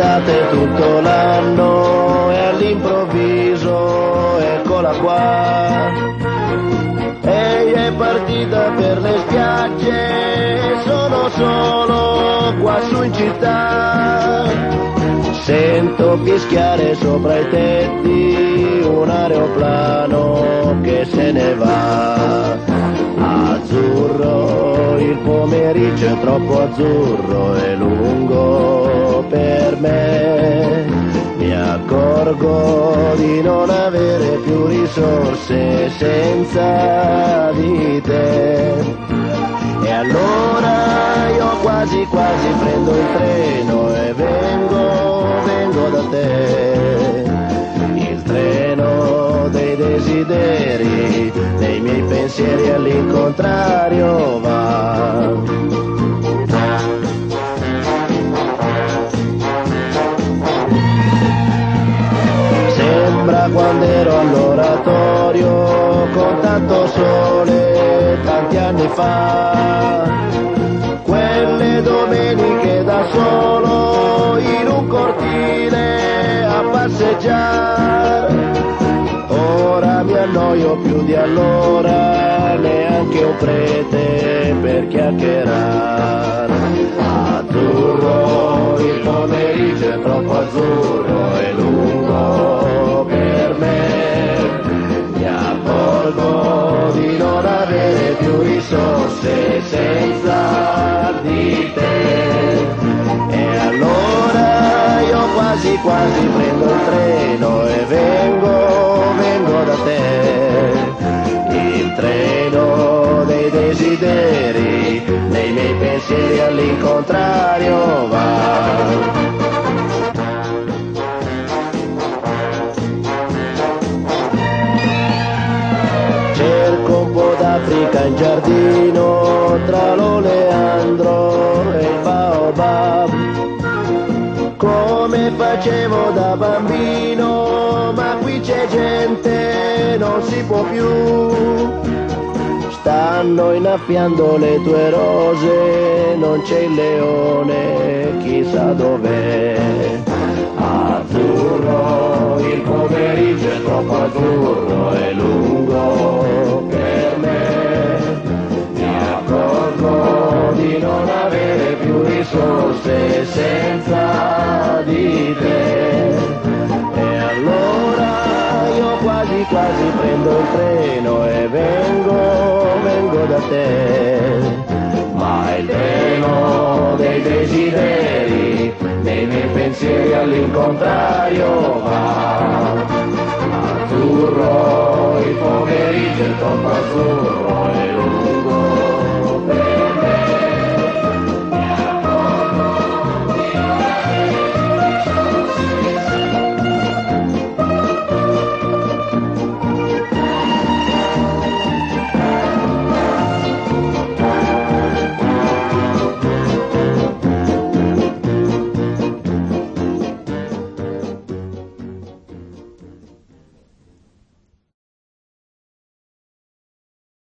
d'estate tutto l'anno e all'improvviso eccola qua. Ehi è partita per le spiagge, sono solo qua su in città. Sento fischiare sopra i tetti un aeroplano che se ne va. Azzurro, il pomeriggio è troppo azzurro e lungo per me. Mi accorgo di non avere più risorse senza di te. E allora io quasi quasi prendo il treno e vengo, vengo da te. Il treno dei desideri, dei miei pensieri all'incontrario Sembra quando ero all'oratorio con tanto sole tanti anni fa. Quelle domeniche da solo in un cortile a passeggiare. Ora mi annoio più di allora, neanche un prete per chiacchierare. Azzurro, il pomeriggio è troppo azzurro più risorse senza di te. E allora io quasi quasi prendo il treno e vengo, in giardino tra l'oleandro e il baobab. Come facevo da bambino, ma qui c'è gente, non si può più. Stanno innaffiando le tue rose, non c'è il leone, chissà dov'è. Azzurro, il pomeriggio è troppo azzurro e lungo risorse senza di te. E allora io quasi quasi prendo il treno e vengo, vengo da te. Ma il treno dei desideri, dei miei pensieri all'incontrario va. Azzurro, il pomeriggio è troppo azzurro